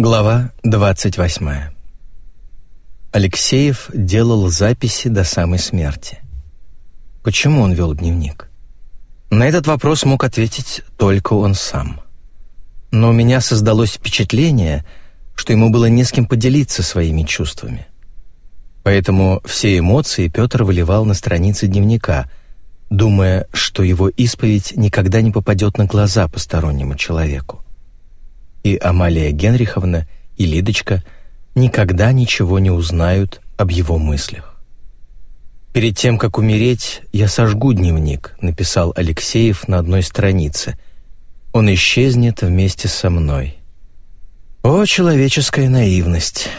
Глава 28. Алексеев делал записи до самой смерти. Почему он вел дневник? На этот вопрос мог ответить только он сам. Но у меня создалось впечатление, что ему было не с кем поделиться своими чувствами. Поэтому все эмоции Петр выливал на страницы дневника, думая, что его исповедь никогда не попадет на глаза постороннему человеку. И Амалия Генриховна, и Лидочка никогда ничего не узнают об его мыслях. «Перед тем, как умереть, я сожгу дневник», — написал Алексеев на одной странице. «Он исчезнет вместе со мной». О, человеческая наивность!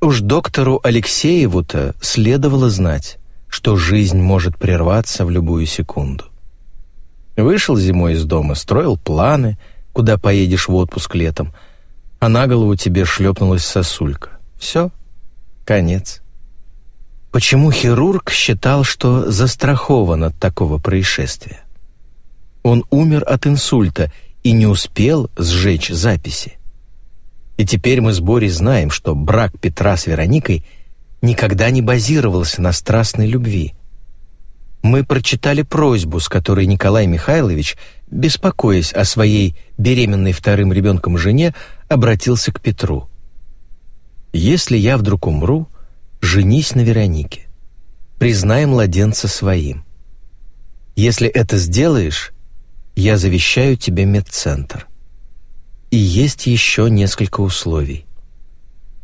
Уж доктору Алексееву-то следовало знать, что жизнь может прерваться в любую секунду. Вышел зимой из дома, строил планы, куда поедешь в отпуск летом, а на голову тебе шлепнулась сосулька. Все, конец. Почему хирург считал, что застрахован от такого происшествия? Он умер от инсульта и не успел сжечь записи. И теперь мы с Борей знаем, что брак Петра с Вероникой никогда не базировался на страстной любви. Мы прочитали просьбу, с которой Николай Михайлович, беспокоясь о своей беременной вторым ребенком жене, обратился к Петру. «Если я вдруг умру, женись на Веронике. Признай младенца своим. Если это сделаешь, я завещаю тебе медцентр. И есть еще несколько условий.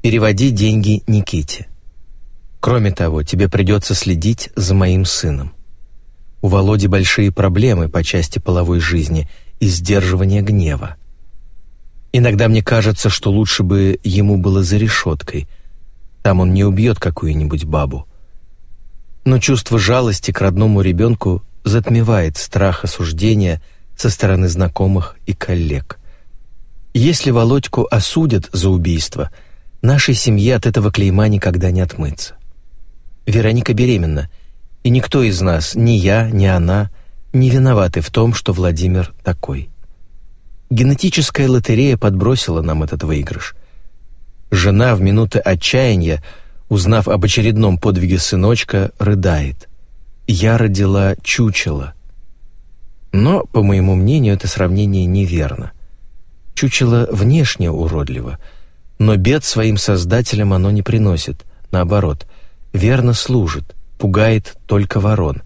Переводи деньги Никите. Кроме того, тебе придется следить за моим сыном. У Володи большие проблемы по части половой жизни и сдерживания гнева. Иногда мне кажется, что лучше бы ему было за решеткой. Там он не убьет какую-нибудь бабу. Но чувство жалости к родному ребенку затмевает страх осуждения со стороны знакомых и коллег. Если Володьку осудят за убийство, нашей семье от этого клейма никогда не отмыться. Вероника беременна, и никто из нас, ни я, ни она, не виноваты в том, что Владимир такой. Генетическая лотерея подбросила нам этот выигрыш. Жена в минуты отчаяния, узнав об очередном подвиге сыночка, рыдает. «Я родила чучело». Но, по моему мнению, это сравнение неверно. Чучело внешне уродливо, но бед своим создателям оно не приносит, наоборот, верно служит, пугает только ворон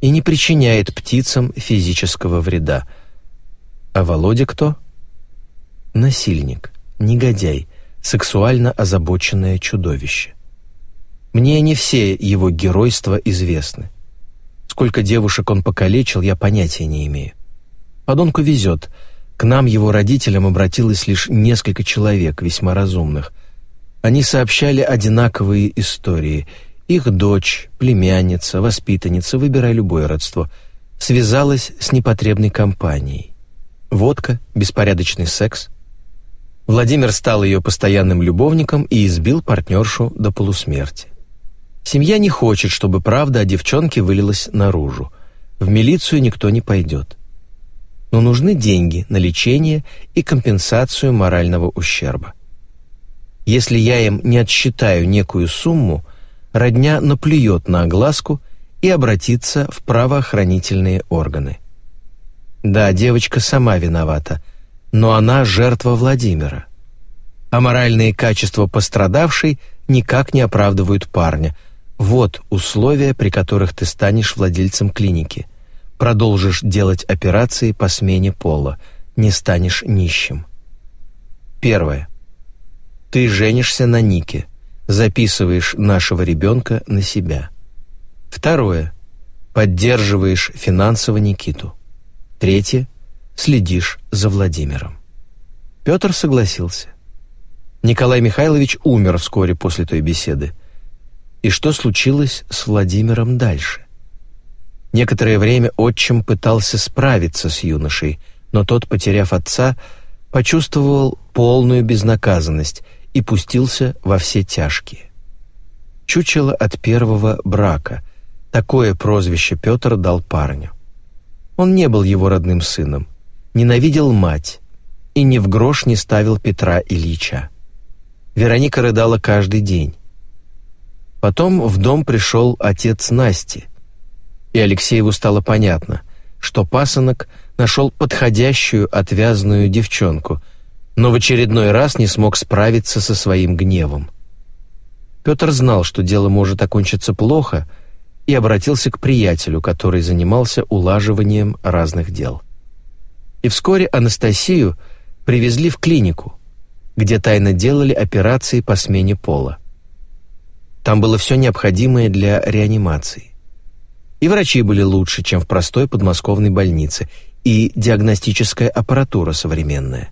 и не причиняет птицам физического вреда – а Володя кто? Насильник, негодяй, сексуально озабоченное чудовище. Мне не все его геройства известны. Сколько девушек он покалечил, я понятия не имею. Подонку везет. К нам, его родителям, обратилось лишь несколько человек, весьма разумных. Они сообщали одинаковые истории. Их дочь, племянница, воспитанница, выбирай любое родство, связалась с непотребной компанией водка, беспорядочный секс. Владимир стал ее постоянным любовником и избил партнершу до полусмерти. Семья не хочет, чтобы правда о девчонке вылилась наружу. В милицию никто не пойдет. Но нужны деньги на лечение и компенсацию морального ущерба. Если я им не отсчитаю некую сумму, родня наплюет на огласку и обратится в правоохранительные органы. Да, девочка сама виновата, но она жертва Владимира. А моральные качества пострадавшей никак не оправдывают парня. Вот условия, при которых ты станешь владельцем клиники. Продолжишь делать операции по смене пола, не станешь нищим. Первое. Ты женишься на Нике, записываешь нашего ребенка на себя. Второе. Поддерживаешь финансово Никиту. Третье — следишь за Владимиром. Петр согласился. Николай Михайлович умер вскоре после той беседы. И что случилось с Владимиром дальше? Некоторое время отчим пытался справиться с юношей, но тот, потеряв отца, почувствовал полную безнаказанность и пустился во все тяжкие. Чучело от первого брака. Такое прозвище Петр дал парню. Он не был его родным сыном, ненавидел мать, и ни в грош не ставил Петра Ильича. Вероника рыдала каждый день. Потом в дом пришел отец Насти, и Алексееву стало понятно, что пасынок нашел подходящую отвязную девчонку, но в очередной раз не смог справиться со своим гневом. Петр знал, что дело может окончиться плохо, и обратился к приятелю, который занимался улаживанием разных дел. И вскоре Анастасию привезли в клинику, где тайно делали операции по смене пола. Там было все необходимое для реанимации. И врачи были лучше, чем в простой подмосковной больнице, и диагностическая аппаратура современная.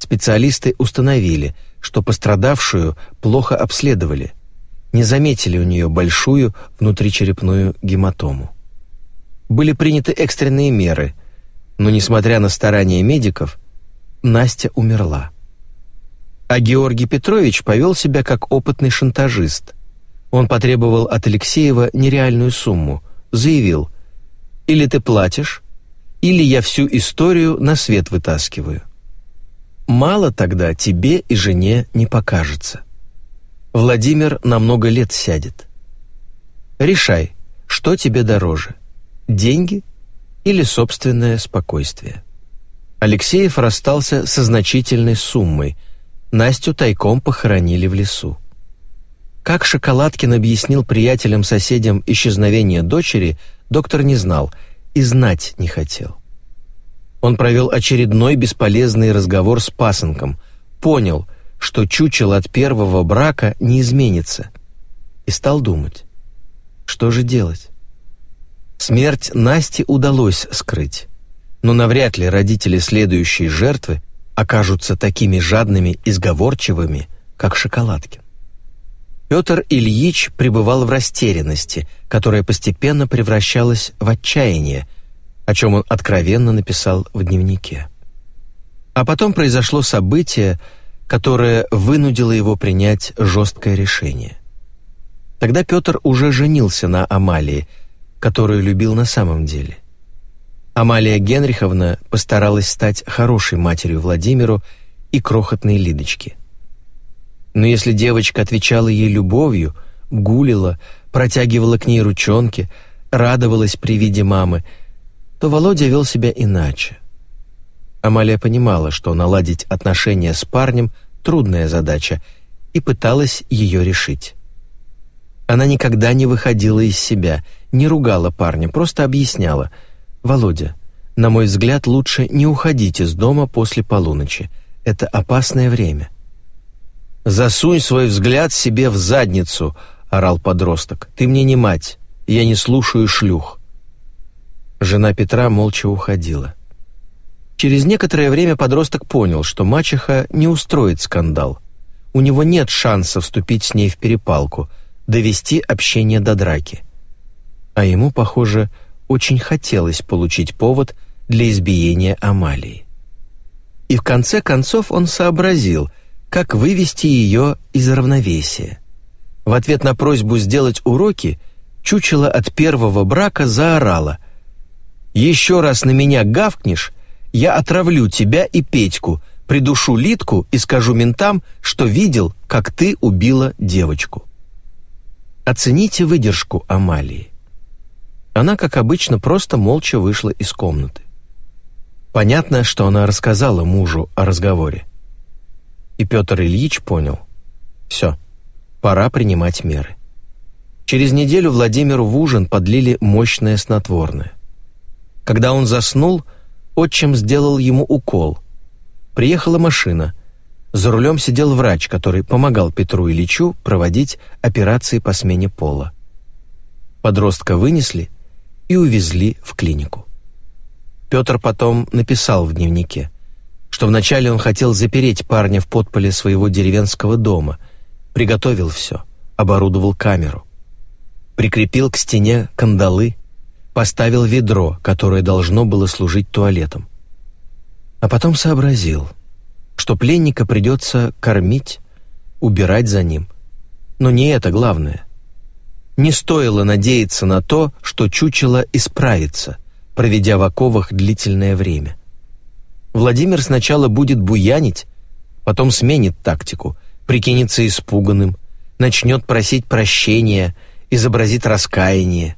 Специалисты установили, что пострадавшую плохо обследовали, не заметили у нее большую внутричерепную гематому. Были приняты экстренные меры, но, несмотря на старания медиков, Настя умерла. А Георгий Петрович повел себя как опытный шантажист. Он потребовал от Алексеева нереальную сумму, заявил «Или ты платишь, или я всю историю на свет вытаскиваю». Мало тогда тебе и жене не покажется. Владимир на много лет сядет. Решай, что тебе дороже, деньги или собственное спокойствие. Алексеев расстался со значительной суммой – Настю тайком похоронили в лесу. Как Шоколадкин объяснил приятелям-соседям исчезновение дочери, доктор не знал и знать не хотел. Он провел очередной бесполезный разговор с пасынком, понял, что чучело от первого брака не изменится, и стал думать, что же делать. Смерть Насти удалось скрыть, но навряд ли родители следующей жертвы окажутся такими жадными и сговорчивыми, как шоколадки. Петр Ильич пребывал в растерянности, которая постепенно превращалась в отчаяние, о чем он откровенно написал в дневнике. А потом произошло событие, которое вынудило его принять жесткое решение. Тогда Петр уже женился на Амалии, которую любил на самом деле – Амалия Генриховна постаралась стать хорошей матерью Владимиру и крохотной Лидочке. Но если девочка отвечала ей любовью, гулила, протягивала к ней ручонки, радовалась при виде мамы, то Володя вел себя иначе. Амалия понимала, что наладить отношения с парнем — трудная задача, и пыталась ее решить. Она никогда не выходила из себя, не ругала парня, просто объясняла — «Володя, на мой взгляд, лучше не уходить из дома после полуночи. Это опасное время». «Засунь свой взгляд себе в задницу», — орал подросток. «Ты мне не мать, я не слушаю шлюх». Жена Петра молча уходила. Через некоторое время подросток понял, что мачеха не устроит скандал. У него нет шанса вступить с ней в перепалку, довести общение до драки. А ему, похоже, очень хотелось получить повод для избиения Амалии. И в конце концов он сообразил, как вывести ее из равновесия. В ответ на просьбу сделать уроки чучело от первого брака заорало «Еще раз на меня гавкнешь, я отравлю тебя и Петьку, придушу Литку и скажу ментам, что видел, как ты убила девочку». Оцените выдержку Амалии. Она, как обычно, просто молча вышла из комнаты. Понятно, что она рассказала мужу о разговоре. И Петр Ильич понял. Все, пора принимать меры. Через неделю Владимиру в ужин подлили мощное снотворное. Когда он заснул, отчим сделал ему укол. Приехала машина. За рулем сидел врач, который помогал Петру Ильичу проводить операции по смене пола. Подростка вынесли — и увезли в клинику. Петр потом написал в дневнике, что вначале он хотел запереть парня в подполе своего деревенского дома, приготовил все, оборудовал камеру, прикрепил к стене кандалы, поставил ведро, которое должно было служить туалетом. А потом сообразил, что пленника придется кормить, убирать за ним. Но не это главное не стоило надеяться на то, что чучело исправится, проведя в оковах длительное время. Владимир сначала будет буянить, потом сменит тактику, прикинется испуганным, начнет просить прощения, изобразит раскаяние.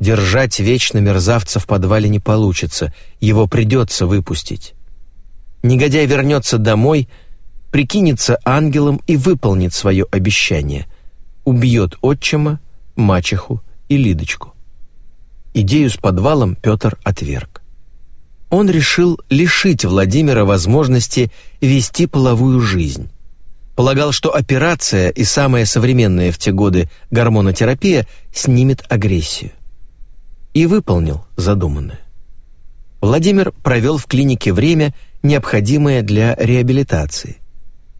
Держать вечно мерзавца в подвале не получится, его придется выпустить. Негодяй вернется домой, прикинется ангелом и выполнит свое обещание. Убьет отчима, мачеху и Лидочку. Идею с подвалом Петр отверг. Он решил лишить Владимира возможности вести половую жизнь. Полагал, что операция и самая современная в те годы гормонотерапия снимет агрессию. И выполнил задуманное. Владимир провел в клинике время, необходимое для реабилитации.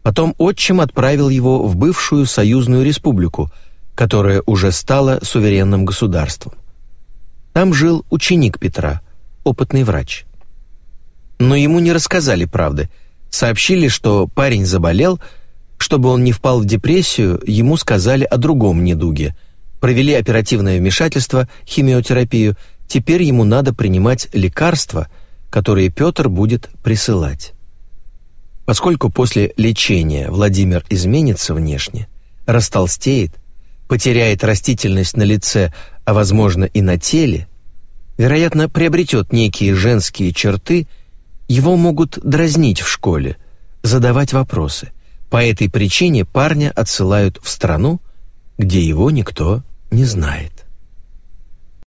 Потом отчим отправил его в бывшую союзную республику, которая уже стала суверенным государством. Там жил ученик Петра, опытный врач. Но ему не рассказали правды. Сообщили, что парень заболел, чтобы он не впал в депрессию, ему сказали о другом недуге. Провели оперативное вмешательство, химиотерапию. Теперь ему надо принимать лекарства, которые Петр будет присылать. Поскольку после лечения Владимир изменится внешне, растолстеет, потеряет растительность на лице, а возможно и на теле, вероятно, приобретет некие женские черты, его могут дразнить в школе, задавать вопросы. По этой причине парня отсылают в страну, где его никто не знает.